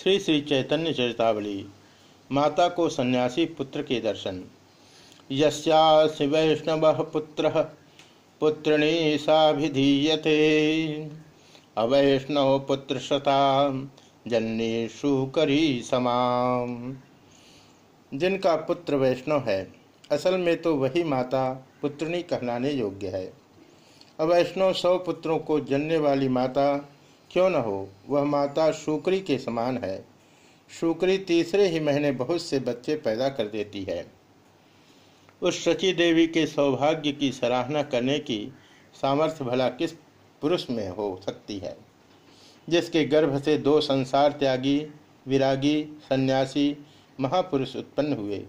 श्री श्री चैतन्य चरितावली, माता को सन्यासी पुत्र के दर्शन। यस्यासि वैष्णव पुत्र, पुत्रिणी साभिधीयते। अवैष्णव पुत्र शता जन्नी शुकरी समाम जिनका पुत्र वैष्णव है, असल में तो वही माता पुत्रिणी कहलाने योग्य है। अवैष्णव सौ पुत्रों को जनने वाली माता क्यों न हो? वह माता शुक्री के समान है। शुक्री तीसरे ही महीने बहुत से बच्चे पैदा कर देती है। उस शची देवी के सौभाग्य की सराहना करने की सामर्थ्य भला किस पुरुष में हो सकती है? जिसके गर्भ से दो संसार त्यागी, विरागी, सन्यासी, महापुरुष उत्पन्न हुए।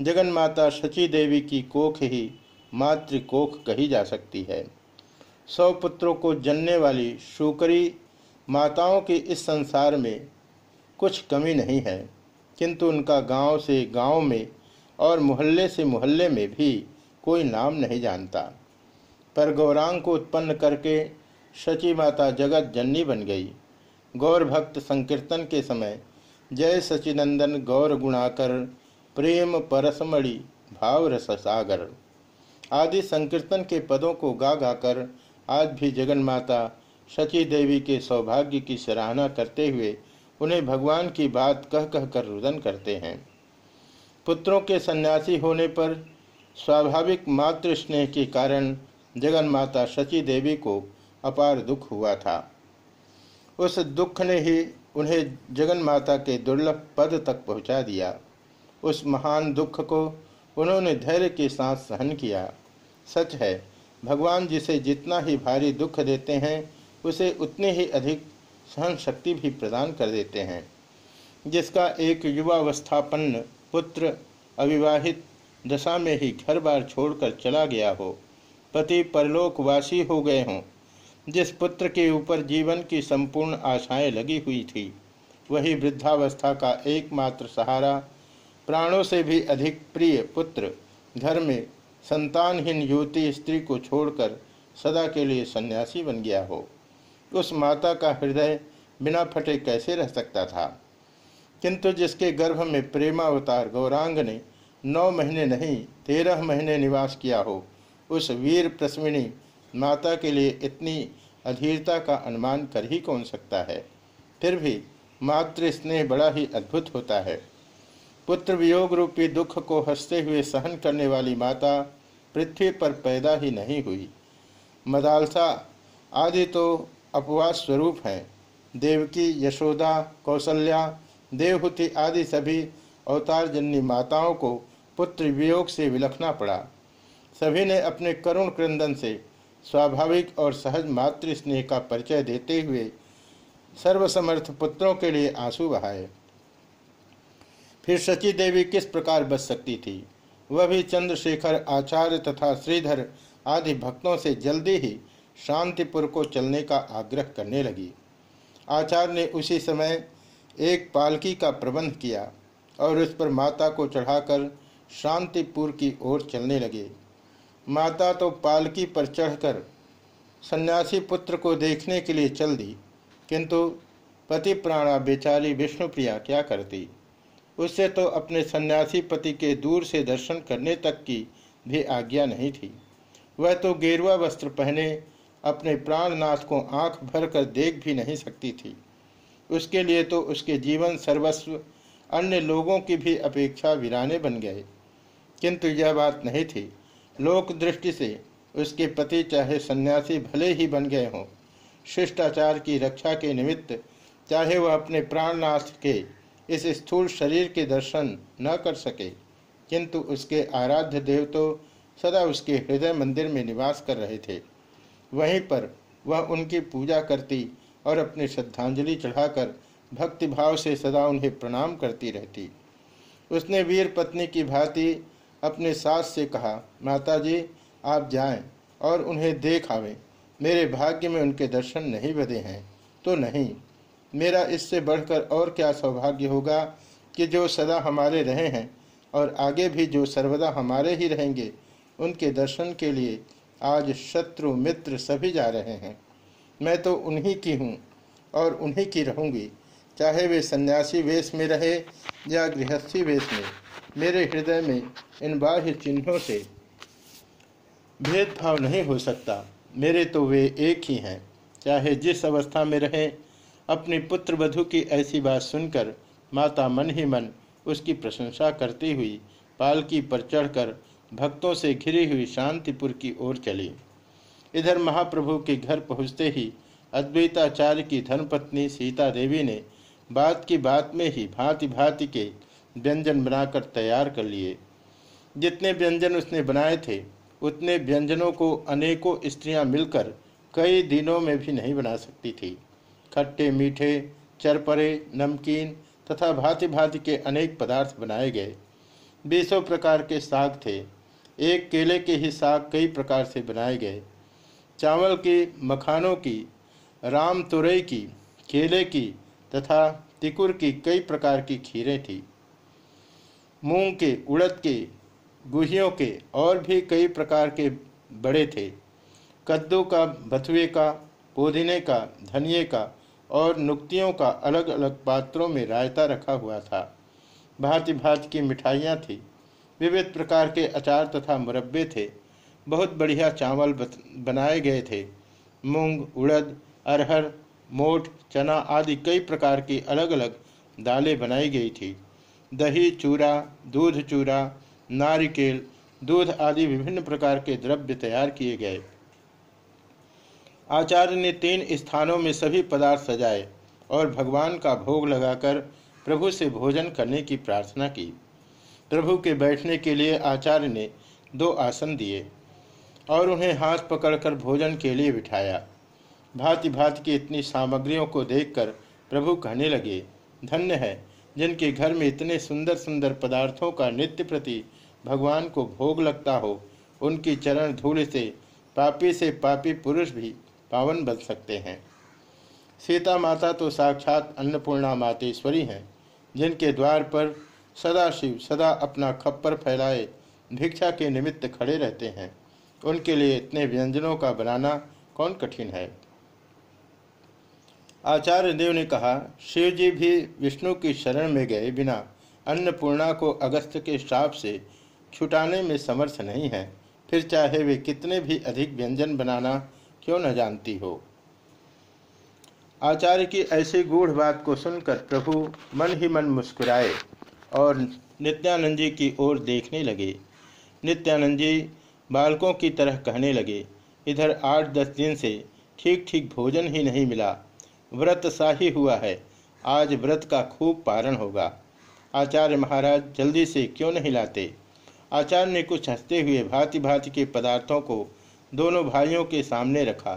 जगन माता शची देवी की कोख ही मातृकोख कही जा सकती है। सौ पुत्रों को जनने वाली शुकरी माताओं के इस संसार में कुछ कमी नहीं है, किंतु उनका गाँव से गाँव में और मोहल्ले से मोहल्ले में भी कोई नाम नहीं जानता। पर गौरांग को उत्पन्न करके शची माता जगत जननी बन गई। गौर भक्त संकीर्तन के समय जय सचिनंदन गौर गुणाकर प्रेम परसमणि भाव रस सागर आदि संकीर्तन के पदों को गा गाकर आज भी जगन माता शची देवी के सौभाग्य की सराहना करते हुए उन्हें भगवान की बात कह कह कर रुदन करते हैं। पुत्रों के सन्यासी होने पर स्वाभाविक मातृ स्नेह के कारण जगन माता शची देवी को अपार दुख हुआ था। उस दुख ने ही उन्हें जगन माता के दुर्लभ पद तक पहुँचा दिया। उस महान दुख को उन्होंने धैर्य के साथ सहन किया। सच है भगवान जिसे जितना ही भारी दुख देते हैं, उसे उतनी ही अधिक सहन शक्ति भी प्रदान कर देते हैं। जिसका एक युवावस्थापन्न पुत्र अविवाहित दशा में ही घर बार छोड़कर चला गया हो, पति परलोकवासी हो गए हों, जिस पुत्र के ऊपर जीवन की संपूर्ण आशाएँ लगी हुई थी, वही वृद्धावस्था का एकमात्र सहारा, प्राणों से भी अधिक प्रिय पुत्र घर में संतानहीन युवती स्त्री को छोड़कर सदा के लिए सन्यासी बन गया हो। उस माता का हृदय बिना फटे कैसे रह सकता था? किंतु जिसके गर्भ में प्रेमावतार गौरांग ने नौ महीने नहीं, तेरह महीने निवास किया हो, उस वीर प्रश्विनी माता के लिए इतनी अधीरता का अनुमान कर ही कौन सकता है? फिर भी मातृ स्नेह बड़ा ही अद्भुत होता है। पुत्र वियोग रूपी दुख को हँसते हुए सहन करने वाली माता पृथ्वी पर पैदा ही नहीं हुई। मदालसा, आदि तो अपवाद स्वरूप हैं। देवकी, यशोदा कौशल्या देवहूति आदि सभी अवतार जन्य माताओं को पुत्र वियोग से विलखना पड़ा। सभी ने अपने करुण क्रंदन से स्वाभाविक और सहज मातृ स्नेह का परिचय देते हुए सर्वसमर्थ पुत्रों के लिए आँसू बहाए। फिर शची देवी किस प्रकार बच सकती थी? वह भी चंद्रशेखर, आचार्य तथा श्रीधर आदि भक्तों से जल्दी ही शांतिपुर को चलने का आग्रह करने लगी। आचार्य ने उसी समय एक पालकी का प्रबंध किया और उस पर माता को चढ़ाकर शांतिपुर की ओर चलने लगे। माता तो पालकी पर चढ़कर सन्यासी पुत्र को देखने के लिए चल दी, किंतु पति प्राणा बेचारी विष्णुप्रिया क्या करती? उससे तो अपने सन्यासी पति के दूर से दर्शन करने तक की भी आज्ञा नहीं थी। वह तो गेरुआ वस्त्र पहने अपने प्राणनाथ को आँख भर कर देख भी नहीं सकती थी। उसके लिए तो उसके जीवन सर्वस्व, अन्य लोगों की भी अपेक्षा वीराने बन गए। किंतु यह बात नहीं थी। लोक दृष्टि से उसके पति चाहे सन्यासी भले ही बन गए हों, शिष्टाचार की रक्षा के निमित्त चाहे वह अपने प्राणनाथ के इस स्थूल शरीर के दर्शन न कर सके, किंतु उसके आराध्य देव तो सदा उसके हृदय मंदिर में निवास कर रहे थे। वहीं पर वह उनकी पूजा करती और अपनी श्रद्धांजलि चढ़ाकर भक्तिभाव से सदा उन्हें प्रणाम करती रहती। उसने वीर पत्नी की भांति अपने सास से कहा माता जी आप जाएँ और उन्हें देख आवें। मेरे भाग्य में उनके दर्शन नहीं बधे हैं तो नहीं। मेरा इससे बढ़कर और क्या सौभाग्य होगा कि जो सदा हमारे रहे हैं और आगे भी जो सर्वदा हमारे ही रहेंगे, उनके दर्शन के लिए आज शत्रु मित्र सभी जा रहे हैं। मैं तो उन्हीं की हूँ और उन्हीं की रहूँगी। चाहे वे सन्यासी वेश में रहे या गृहस्थी वेश में, मेरे हृदय में इन बाह्य चिन्हों से भेदभाव नहीं हो सकता। मेरे तो वे एक ही हैं, चाहे जिस अवस्था में रहे अपनी पुत्र वधु की ऐसी बात सुनकर माता मन ही मन उसकी प्रशंसा करती हुई पालकी पर चढ़कर भक्तों से घिरी हुई शांतिपुर की ओर चली। इधर महाप्रभु के घर पहुँचते ही अद्वैताचार्य की धर्मपत्नी सीता देवी ने बात की बात में ही भांति भांति के व्यंजन बनाकर तैयार कर लिए। जितने व्यंजन उसने बनाए थे, उतने व्यंजनों को अनेकों स्त्रियाँ मिलकर कई दिनों में भी नहीं बना सकती थी। खट्टे, मीठे, चरपरे, नमकीन तथा भांति भांति के अनेक पदार्थ बनाए गए। बीसों प्रकार के साग थे। एक केले के ही साग कई प्रकार से बनाए गए। चावल की मखानों की राम तुरई की, केले की तथा तिकुर की कई प्रकार की खीरें थी। मूंग के, उड़द के, गुहियों के और भी कई प्रकार के बड़े थे। कद्दू का बथुए का, पुदीने का धनिए का और नुक्तियों का अलग अलग पात्रों में रायता रखा हुआ था। भांति भांति की मिठाइयाँ थी। विविध प्रकार के अचार तथा मुरब्बे थे। बहुत बढ़िया चावल बनाए गए थे। मूंग, उड़द, अरहर, मोठ, चना आदि कई प्रकार की अलग अलग दालें बनाई गई थी। दही, चूरा, दूध चूरा, नारिकेल, दूध आदि विभिन्न प्रकार के द्रव्य तैयार किए गए। आचार्य ने तीन स्थानों में सभी पदार्थ सजाए और भगवान का भोग लगाकर प्रभु से भोजन करने की प्रार्थना की। प्रभु के बैठने के लिए आचार्य ने दो आसन दिए और उन्हें हाथ पकड़कर भोजन के लिए बिठाया। भांति भांति की इतनी सामग्रियों को देखकर प्रभु कहने लगे, धन्य है, जिनके घर में इतने सुंदर सुंदर पदार्थों का नित्य प्रति भगवान को भोग लगता हो, उनकी चरण धूल से, पापी से पापी पुरुष भी पावन बन सकते हैं। सीता माता तो साक्षात अन्नपूर्णा मातेश्वरी हैं, जिनके द्वार पर सदा शिव सदा अपना खप्पर फैलाए, भिक्षा के निमित्त खड़े रहते हैं। उनके लिए इतने व्यंजनों का बनाना कौन कठिन है? आचार्य देव ने कहा, शिव जी भी विष्णु की शरण में गए बिना अन्नपूर्णा को अगस्त के श्राप से छुटाने में समर्थ नहीं है। फिर चाहे वे कितने भी अधिक व्यंजन बनाना क्यों न जानती हो? आचार्य की ऐसी गूढ़ बात को सुनकर प्रभु मन ही मन मुस्कुराए और नित्यानंद जी की ओर देखने लगे। नित्यानंद जी बालकों की तरह कहने लगे, इधर आठ दस दिन से ठीक ठीक भोजन ही नहीं मिला। व्रत सा ही हुआ है। आज व्रत का खूब पारण होगा। आचार्य महाराज जल्दी से क्यों नहीं लाते? आचार्य ने कुछ हँसते हुए भांति भांति के पदार्थों को दोनों भाइयों के सामने रखा।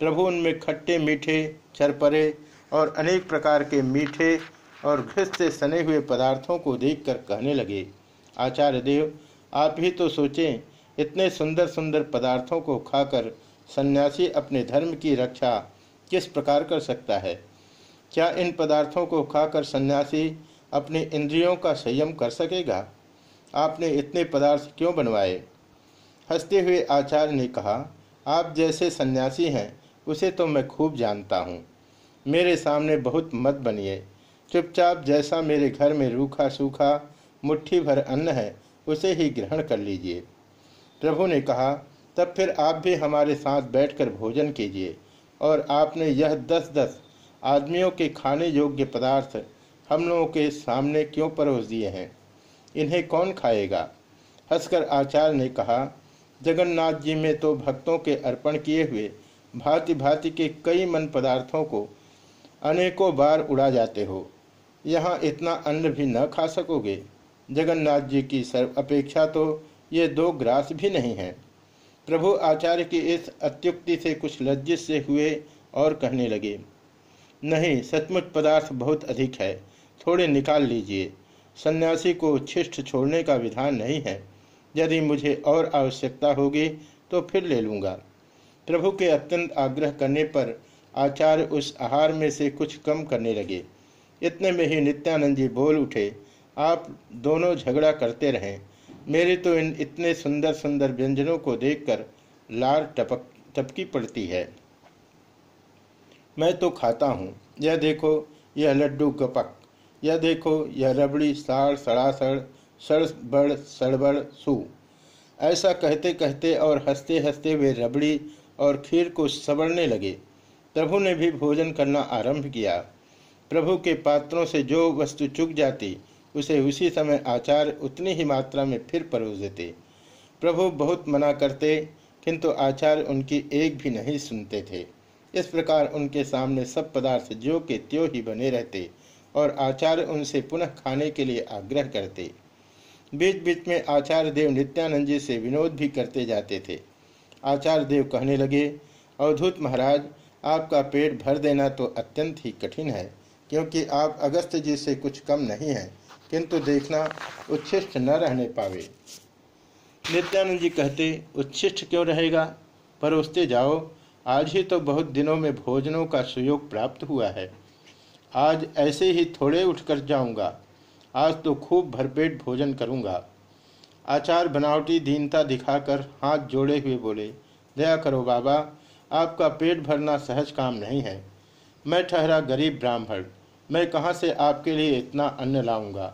प्रभु उनमें खट्टे मीठे चरपरे और अनेक प्रकार के मीठे और घृत से सने हुए पदार्थों को देखकर कहने लगे, आचार्य देव, आप ही तो सोचें, इतने सुंदर सुंदर पदार्थों को खाकर सन्यासी अपने धर्म की रक्षा किस प्रकार कर सकता है? क्या इन पदार्थों को खाकर सन्यासी अपने इंद्रियों का संयम कर सकेगा? आपने इतने पदार्थ क्यों बनवाए? हँसते हुए आचार्य ने कहा, आप जैसे सन्यासी हैं, उसे तो मैं खूब जानता हूँ। मेरे सामने बहुत मत बनिए। चुपचाप जैसा मेरे घर में रूखा सूखा मुट्ठी भर अन्न है, उसे ही ग्रहण कर लीजिए प्रभु ने कहा, तब फिर आप भी हमारे साथ बैठकर भोजन कीजिए, और आपने यह दस दस आदमियों के खाने योग्य पदार्थ हम लोगों के सामने क्यों परोस दिए हैं? इन्हें कौन खाएगा हंसकर आचार्य ने कहा जगन्नाथ जी में तो भक्तों के अर्पण किए हुए भांति भांति के कई मन पदार्थों को अनेकों बार उड़ा जाते हो। यहाँ इतना अन्न भी न खा सकोगे। जगन्नाथ जी की सर्व अपेक्षा तो ये दो ग्रास भी नहीं है। प्रभु आचार्य की इस अत्युक्ति से कुछ लज्जित से हुए और कहने लगे, नहीं, सचमुच पदार्थ बहुत अधिक है। थोड़े निकाल लीजिए। सन्यासी को छिष्ठ छोड़ने का विधान नहीं है। यदि मुझे और आवश्यकता होगी तो फिर ले लूँगा। प्रभु के अत्यंत आग्रह करने पर आचार्य उस आहार में से कुछ कम करने लगे। इतने में ही नित्यानंद जी बोल उठे, आप दोनों झगड़ा करते रहें। मेरे तो इन इतने सुंदर सुंदर व्यंजनों को देखकर लार टपक, टपकी पड़ती है। मैं तो खाता हूँ। यह देखो, यह लड्डू गपक यह देखो, यह रबड़ी साड़ सड़ासड़ सड़ बड़ सड़बड़ सु। ऐसा कहते कहते और हँसते हँसते वे रबड़ी और खीर को सबड़ने लगे। प्रभु ने भी भोजन करना आरंभ किया। प्रभु के पात्रों से जो वस्तु चुक जाती, उसे उसी समय आचार्य उतनी ही मात्रा में फिर परोस देते। प्रभु बहुत मना करते, किंतु आचार्य उनकी एक भी नहीं सुनते थे। इस प्रकार उनके सामने सब पदार्थ जो के त्यों ही बने रहते और आचार्य उनसे पुनः खाने के लिए आग्रह करते। बीच बीच में आचार्य देव नित्यानंद जी से विनोद भी करते जाते थे। आचार्य देव कहने लगे, अवधूत महाराज, आपका पेट भर देना तो अत्यंत ही कठिन है, क्योंकि आप अगस्त जी से कुछ कम नहीं हैं, किंतु देखना उच्छिष्ट न रहने पावे। नित्यानंद जी कहते, उच्छिष्ट क्यों रहेगा? पर उसते जाओ, आज ही तो बहुत दिनों में भोजनों का सुयोग प्राप्त हुआ है। आज ऐसे ही थोड़े उठकर जाऊँगा आज तो खूब भरपेट भोजन करूँगा। आचार बनावटी दीनता दिखाकर हाथ जोड़े हुए बोले, दया करो बाबा, आपका पेट भरना सहज काम नहीं है। मैं ठहरा गरीब ब्राह्मण, मैं कहाँ से आपके लिए इतना अन्न लाऊँगा?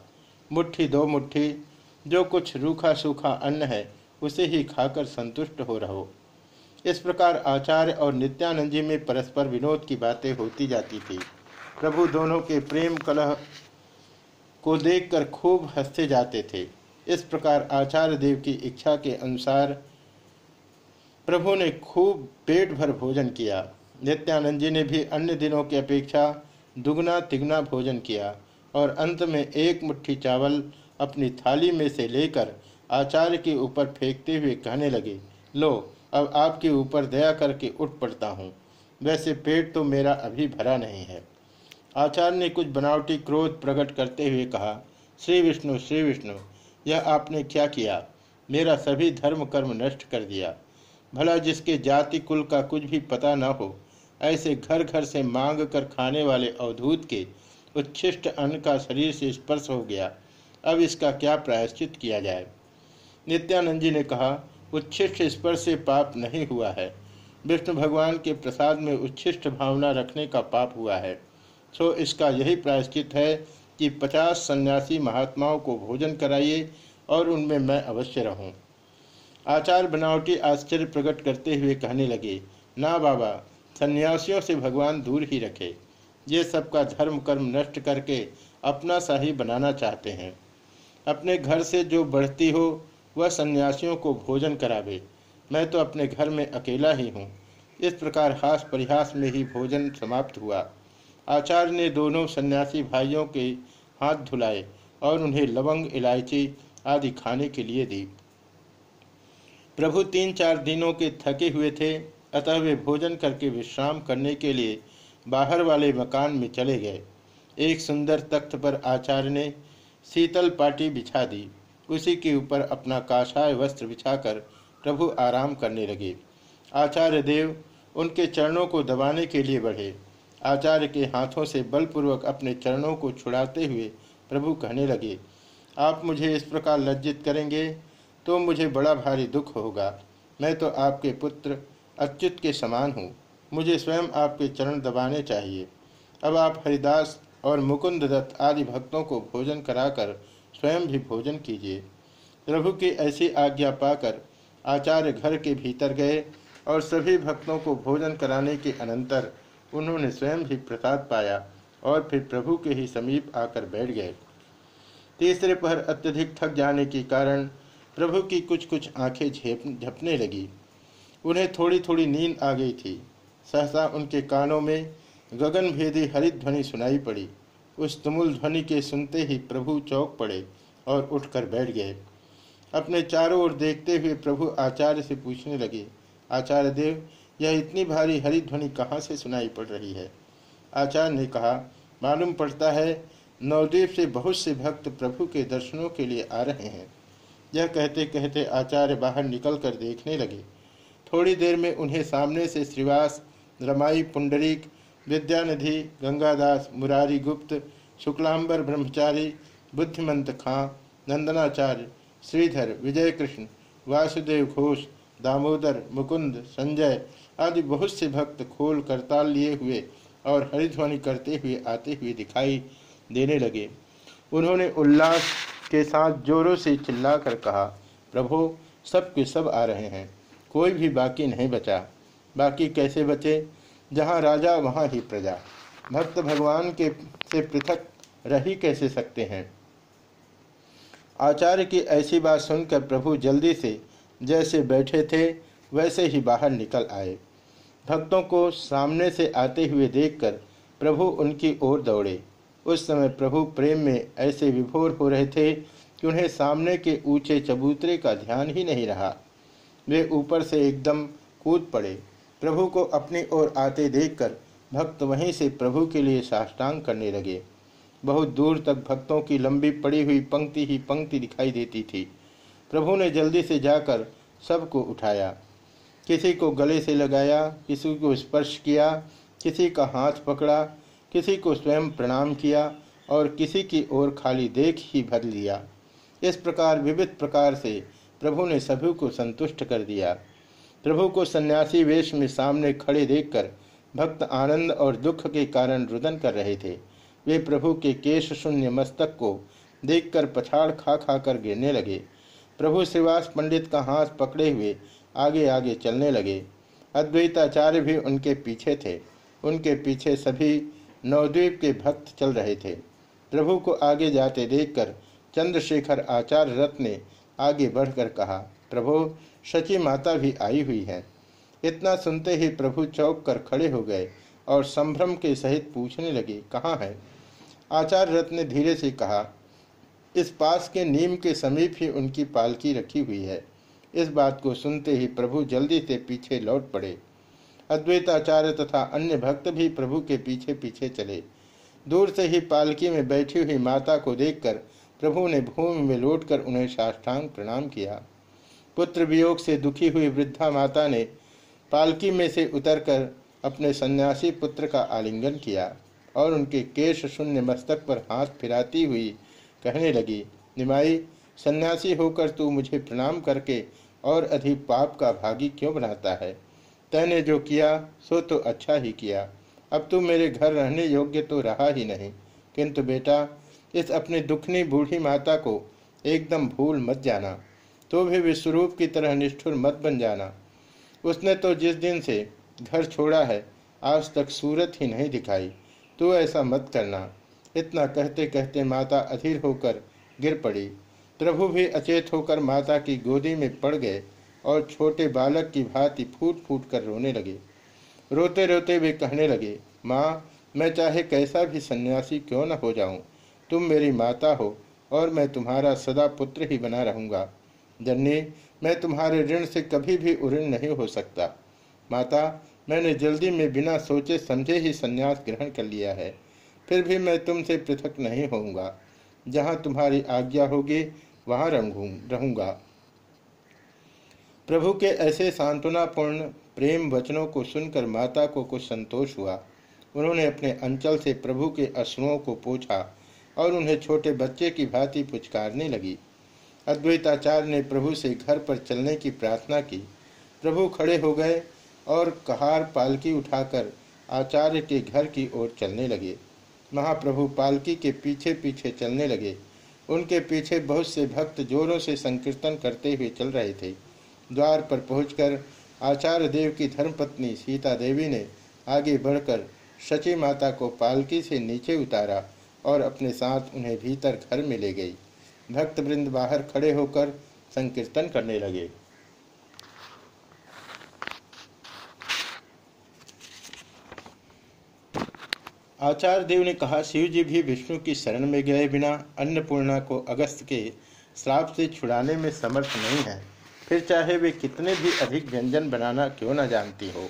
मुट्ठी दो मुट्ठी, जो कुछ रूखा सूखा अन्न है, उसे ही खाकर संतुष्ट हो रहो इस प्रकार आचार्य और नित्यानंद जी में परस्पर विनोद की बातें होती जाती थी। प्रभु दोनों के प्रेम कलह को देखकर खूब हँसते जाते थे। इस प्रकार आचार्य देव की इच्छा के अनुसार प्रभु ने खूब पेट भर भोजन किया। नित्यानंद जी ने भी अन्य दिनों की अपेक्षा दुगना तिगना भोजन किया और अंत में एक मुट्ठी चावल अपनी थाली में से लेकर आचार्य के ऊपर फेंकते हुए कहने लगे, लो, अब आपके ऊपर दया करके उठ पड़ता हूँ। वैसे पेट तो मेरा अभी भरा नहीं है। आचार्य ने कुछ बनावटी क्रोध प्रकट करते हुए कहा, श्री विष्णु श्री विष्णु, यह आपने क्या किया? मेरा सभी धर्म कर्म नष्ट कर दिया। भला जिसके जाति कुल का कुछ भी पता न हो, ऐसे घर घर से मांग कर खाने वाले अवधूत के उच्छिष्ट अन्न का शरीर से स्पर्श हो गया। अब इसका क्या प्रायश्चित किया जाए? नित्यानंद जी ने कहा, उच्छिष्ट स्पर्श से पाप नहीं हुआ है। विष्णु भगवान के प्रसाद में उच्छिष्ट भावना रखने का पाप हुआ है। सो इसका यही प्रायश्चित है कि पचास सन्यासी महात्माओं को भोजन कराइए और उनमें मैं अवश्य रहूँ। आचार्य बनावटी आश्चर्य प्रकट करते हुए कहने लगे, ना बाबा, सन्यासियों से भगवान दूर ही रखे। ये सबका धर्म कर्म नष्ट करके अपना सा ही बनाना चाहते हैं। अपने घर से जो बढ़ती हो, वह सन्यासियों को भोजन करावे। मैं तो अपने घर में अकेला ही हूँ। इस प्रकार हास परिहास में ही भोजन समाप्त हुआ। आचार्य ने दोनों सन्यासी भाइयों के हाथ धुलाए और उन्हें लवंग, इलायची आदि खाने के लिए दी। प्रभु तीन चार दिनों के थके हुए थे, अतः वे भोजन करके विश्राम करने के लिए बाहर वाले मकान में चले गए। एक सुंदर तख्त पर आचार्य ने शीतल पाटी बिछा दी। उसी के ऊपर अपना काषाय वस्त्र बिछाकर प्रभु आराम करने लगे। आचार्य देव उनके चरणों को दबाने के लिए बढ़े। आचार्य के हाथों से बलपूर्वक अपने चरणों को छुड़ाते हुए प्रभु कहने लगे, आप मुझे इस प्रकार लज्जित करेंगे तो मुझे बड़ा भारी दुख होगा। मैं तो आपके पुत्र अच्युत के समान हूँ। मुझे स्वयं आपके चरण दबाने चाहिए। अब आप हरिदास और मुकुंद दत्त आदि भक्तों को भोजन कराकर स्वयं भी भोजन कीजिए। प्रभु की ऐसी आज्ञा पाकर आचार्य घर के भीतर गए और सभी भक्तों को भोजन कराने के अनंतर उन्होंने स्वयं भी प्रसाद पाया और फिर प्रभु के ही समीप आकर बैठ गए। तीसरे पहर अत्यधिक थक जाने के कारण प्रभु की कुछ कुछ आँखें झेप, झपने लगी। उन्हें थोड़ी थोड़ी नींद आ गई थी। सहसा उनके कानों में गगन भेदी हरित ध्वनि सुनाई पड़ी। उस तुमुल ध्वनि के सुनते ही प्रभु चौक पड़े और उठकर बैठ गए। अपने चारों ओर देखते हुए प्रभु आचार्य से पूछने लगे, आचार्य देव यह इतनी भारी हरी ध्वनि कहाँ से सुनाई पड़ रही है? आचार्य ने कहा, मालूम पड़ता है नवद्वीप से बहुत से भक्त प्रभु के दर्शनों के लिए आ रहे हैं। यह कहते कहते आचार्य बाहर निकल कर देखने लगे। थोड़ी देर में उन्हें सामने से श्रीवास, रमाई, पुंडरीक, विद्यानिधि, गंगादास, मुरारी गुप्त, शुक्लांबर ब्रह्मचारी, बुद्धिमंत खां, नंदनाचार्य, श्रीधर विजय कृष्ण वासुदेव घोष, दामोदर, मुकुंद, संजय आदि बहुत से भक्त खोल करताल लिए हुए और हरिध्वनि करते हुए आते हुए दिखाई देने लगे। उन्होंने उल्लास के साथ जोरों से चिल्लाकर कहा, प्रभु, सब के सब आ रहे हैं, कोई भी बाकी नहीं बचा। बाकी कैसे बचे? जहाँ राजा, वहाँ ही प्रजा। भक्त भगवान के, से पृथक रही कैसे सकते हैं? आचार्य की ऐसी बात सुनकर प्रभु जल्दी से जैसे बैठे थे, वैसे ही बाहर निकल आए। भक्तों को सामने से आते हुए देखकर प्रभु उनकी ओर दौड़े। उस समय प्रभु प्रेम में ऐसे विभोर हो रहे थे कि उन्हें सामने के ऊँचे चबूतरे का ध्यान ही नहीं रहा। वे ऊपर से एकदम कूद पड़े। प्रभु को अपनी ओर आते देखकर भक्त वहीं से प्रभु के लिए साष्टांग करने लगे। बहुत दूर तक भक्तों की लंबी पड़ी हुई पंक्ति ही पंक्ति दिखाई देती थी। प्रभु ने जल्दी से जाकर सबको उठाया। किसी को गले से लगाया, किसी को स्पर्श किया, किसी का हाथ पकड़ा, किसी को स्वयं प्रणाम किया और किसी की ओर खाली देख ही भर लिया। इस प्रकार, विविध प्रकार से प्रभु ने सभी को संतुष्ट कर दिया। प्रभु को सन्यासी वेश में सामने खड़े देखकर भक्त आनंद और दुख के कारण रुदन कर रहे थे। वे प्रभु के केश शून्य मस्तक को देखकर पछाड़ खा खा कर गिरने लगे। प्रभु श्रीवास पंडित का हाथ पकड़े हुए आगे आगे चलने लगे। अद्वैताचार्य भी उनके पीछे थे। उनके पीछे सभी नवद्वीप के भक्त चल रहे थे। प्रभु को आगे जाते देखकर चंद्रशेखर आचार्य रथ ने आगे बढ़कर कहा, प्रभु, शची माता भी आई हुई है। इतना सुनते ही प्रभु चौक कर खड़े हो गए और संभ्रम के सहित पूछने लगे, कहाँ है? आचार्य रथ ने धीरे से कहा, इस पास के नीम के समीप ही उनकी पालकी रखी हुई है। इस बात को सुनते ही प्रभु जल्दी से पीछे लौट पड़े। अद्वैताचार्य तथा अन्य भक्त भी प्रभु के पीछे पीछे चले। दूर से ही पालकी में बैठी हुई माता को देखकर प्रभु ने भूमि में लौटकर उन्हें साष्टांग प्रणाम किया। पुत्र वियोग से दुखी हुई वृद्धा माता ने पालकी में से उतरकर अपने सन्यासी पुत्र का आलिंगन किया और उनके केश शून्य मस्तक पर हाथ फिराती हुई कहने लगी, निमाई, सन्यासी होकर तू मुझे प्रणाम करके और अधिक पाप का भागी क्यों बनाता है? तैने जो किया, सो तो अच्छा ही किया। अब तू मेरे घर रहने योग्य तो रहा ही नहीं। किंतु बेटा, इस अपनी दुखनी बूढ़ी माता को एकदम भूल मत जाना। तो भी विश्वरूप की तरह निष्ठुर मत बन जाना। उसने तो जिस दिन से घर छोड़ा है, आज तक सूरत ही नहीं दिखाई। तू ऐसा मत करना। इतना कहते कहते माता अधीर होकर गिर पड़ी। प्रभु भी अचेत होकर माता की गोदी में पड़ गए और छोटे बालक की भांति फूट फूट कर रोने लगे। रोते रोते वे कहने लगे, माँ, मैं चाहे कैसा भी सन्यासी क्यों न हो जाऊँ? तुम मेरी माता हो और मैं तुम्हारा सदा पुत्र ही बना रहूँगा। जननी मैं तुम्हारे ऋण से कभी भी उऋण नहीं हो सकता। माता, मैंने जल्दी में बिना सोचे समझे ही संन्यास ग्रहण कर लिया है। फिर भी मैं तुमसे पृथक नहीं होऊँगा। जहाँ तुम्हारी आज्ञा होगी वहाँ रहूँगा। प्रभु के ऐसे सांत्वनापूर्ण प्रेम वचनों को सुनकर माता को कुछ संतोष हुआ। उन्होंने अपने अंचल से प्रभु के अश्रुओं को पूछा और उन्हें छोटे बच्चे की भांति पुचकारने लगी। अद्वैताचार्य ने प्रभु से घर पर चलने की प्रार्थना की। प्रभु खड़े हो गए और कहार पालकी उठाकर आचार्य के घर की ओर चलने लगे। महाप्रभु पालकी के पीछे पीछे चलने लगे। उनके पीछे बहुत से भक्त जोरों से संकीर्तन करते हुए चल रहे थे। द्वार पर पहुंचकर आचार्य देव की धर्मपत्नी सीता देवी ने आगे बढ़कर शची माता को पालकी से नीचे उतारा और अपने साथ उन्हें भीतर घर में ले गई। भक्तवृंद बाहर खड़े होकर संकीर्तन करने लगे। आचार्य देव ने कहा शिव जी भी विष्णु की शरण में गए बिना अन्नपूर्णा को अगस्त के श्राप से छुड़ाने में समर्थ नहीं है। फिर चाहे वे कितने भी अधिक व्यंजन बनाना क्यों न जानती हो।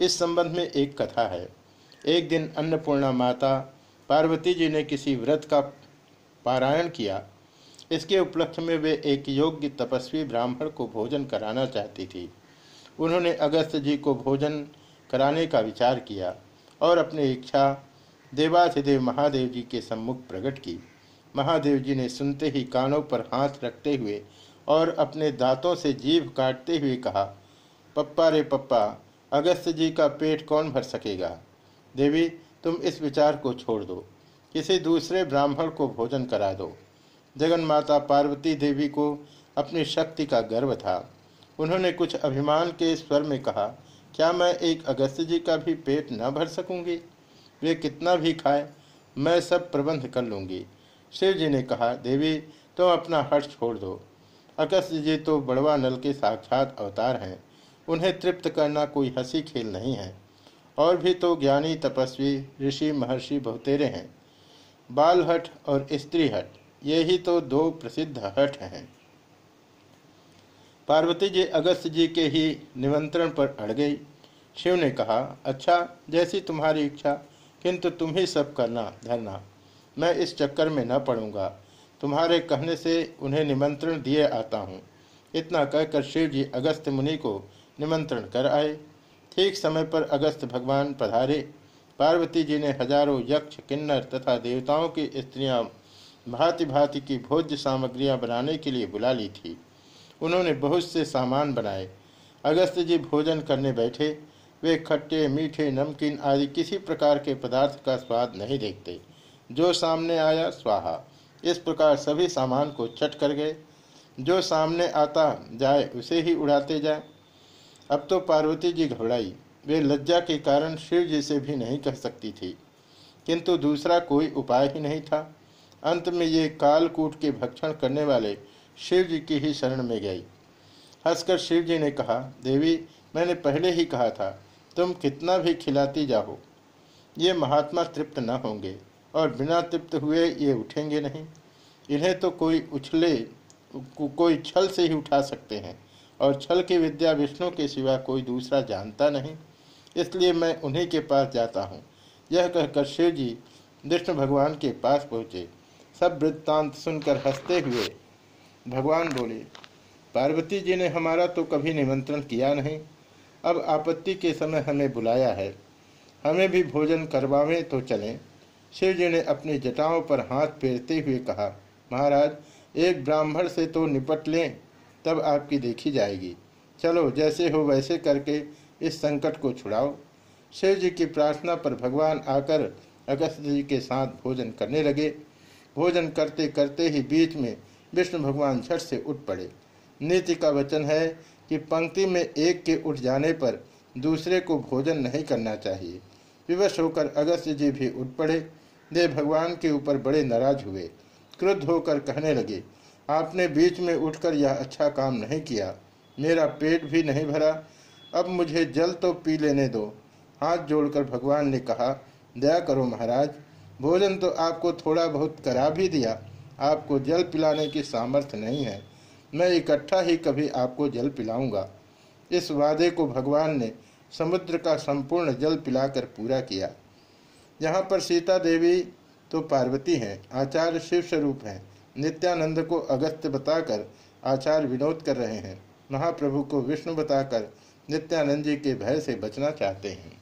इस संबंध में एक कथा है। एक दिन अन्नपूर्णा माता पार्वती जी ने किसी व्रत का पारायण किया। इसके उपलक्ष्य में वे एक योग्य तपस्वी ब्राह्मण को भोजन कराना चाहती थी। उन्होंने अगस्त जी को भोजन कराने का विचार किया। और अपनी इच्छा देवाधिदेव महादेव जी के सम्मुख प्रकट की। महादेव जी ने सुनते ही कानों पर हाथ रखते हुए और अपने दांतों से जीभ काटते हुए कहा, पप्पा रे पप्पा, अगस्त जी का पेट कौन भर सकेगा? देवी, तुम इस विचार को छोड़ दो। किसी दूसरे ब्राह्मण को भोजन करा दो। जगन माता पार्वती देवी को अपनी शक्ति का गर्व था। उन्होंने कुछ अभिमान के स्वर में कहा क्या मैं एक अगस्त जी का भी पेट न भर सकूँगी? वे कितना भी खाए, मैं सब प्रबंध कर लूँगी। शिव जी ने कहा, देवी, तुम तो अपना हर्ष छोड़ दो। अगस्त जी तो बड़वा नल के साक्षात अवतार हैं। उन्हें तृप्त करना कोई हँसी खेल नहीं है। और भी तो ज्ञानी, तपस्वी, ऋषि, महर्षि बहुतेरे हैं। बाल हट और स्त्री हट तो दो प्रसिद्ध हट हैं। पार्वती जी अगस्त जी के ही निमंत्रण पर अड़ गई। शिव ने कहा अच्छा जैसी तुम्हारी इच्छा, किंतु तुम ही सब करना धरना मैं इस चक्कर में न पड़ूँगा। तुम्हारे कहने से उन्हें निमंत्रण दिए आता हूँ। इतना कहकर शिव जी अगस्त मुनि को निमंत्रण कर आए। ठीक समय पर अगस्त भगवान पधारे। पार्वती जी ने हज़ारों यक्ष, किन्नर तथा देवताओं की स्त्रियाँ भांति भांति की भोज्य सामग्रियाँ बनाने के लिए बुला ली थी। उन्होंने बहुत से सामान बनाए। अगस्त जी भोजन करने बैठे। वे खट्टे, मीठे, नमकीन आदि किसी प्रकार के पदार्थ का स्वाद नहीं देखते। जो सामने आया, स्वाहा। इस प्रकार सभी सामान को चट कर गए। जो सामने आता, जाए, उसे ही उड़ाते जाए। अब तो पार्वती जी घबराई। वे लज्जा के कारण शिव जी से भी नहीं कह सकती थी। किंतु दूसरा कोई उपाय ही नहीं था। अंत में ये कालकूट के भक्षण करने वाले शिव जी की ही शरण में गई। हंसकर शिव जी ने कहा देवी मैंने पहले ही कहा था तुम कितना भी खिलाती जाओ ये महात्मा तृप्त न होंगे और बिना तृप्त हुए ये उठेंगे नहीं। इन्हें तो कोई उछले को, कोई छल से ही उठा सकते हैं और छल की विद्या विष्णु के सिवा कोई दूसरा जानता नहीं। इसलिए मैं उन्हीं के पास जाता हूँ। यह कहकर शिव जी विष्णु भगवान के पास पहुँचे। सब वृत्तांत सुनकर हँसते हुए भगवान बोले, पार्वती जी ने हमारा तो कभी निमंत्रण किया नहीं। अब आपत्ति के समय हमें बुलाया है। हमें भी भोजन करवावें तो चलें। शिव जी ने अपनी जटाओं पर हाथ फेरते हुए कहा, महाराज, एक ब्राह्मण से तो निपट लें, तब आपकी देखी जाएगी। चलो, जैसे हो वैसे करके इस संकट को छुड़ाओ। शिव जी की प्रार्थना पर भगवान आकर अगस्त जी के साथ भोजन करने लगे। भोजन करते करते ही बीच में विष्णु भगवान झट से उठ पड़े। नीति का वचन है कि पंक्ति में एक के उठ जाने पर दूसरे को भोजन नहीं करना चाहिए। विवश होकर अगस्त जी भी उठ पड़े। वे भगवान के ऊपर बड़े नाराज़ हुए। क्रुद्ध होकर कहने लगे, आपने बीच में उठकर यह अच्छा काम नहीं किया। मेरा पेट भी नहीं भरा। अब मुझे जल तो पी लेने दो। हाथ जोड़कर भगवान ने कहा, दया करो महाराज। भोजन तो आपको थोड़ा बहुत करा भी दिया। आपको जल पिलाने की सामर्थ्य नहीं है। मैं इकट्ठा ही कभी आपको जल पिलाऊँगा। इस वादे को भगवान ने समुद्र का संपूर्ण जल पिलाकर पूरा किया। यहाँ पर सीता देवी तो पार्वती हैं, आचार्य शिव स्वरूप हैं। नित्यानंद को अगस्त्य बताकर आचार्य विनोद कर रहे हैं। महाप्रभु को विष्णु बताकर नित्यानंद जी के भय से बचना चाहते हैं।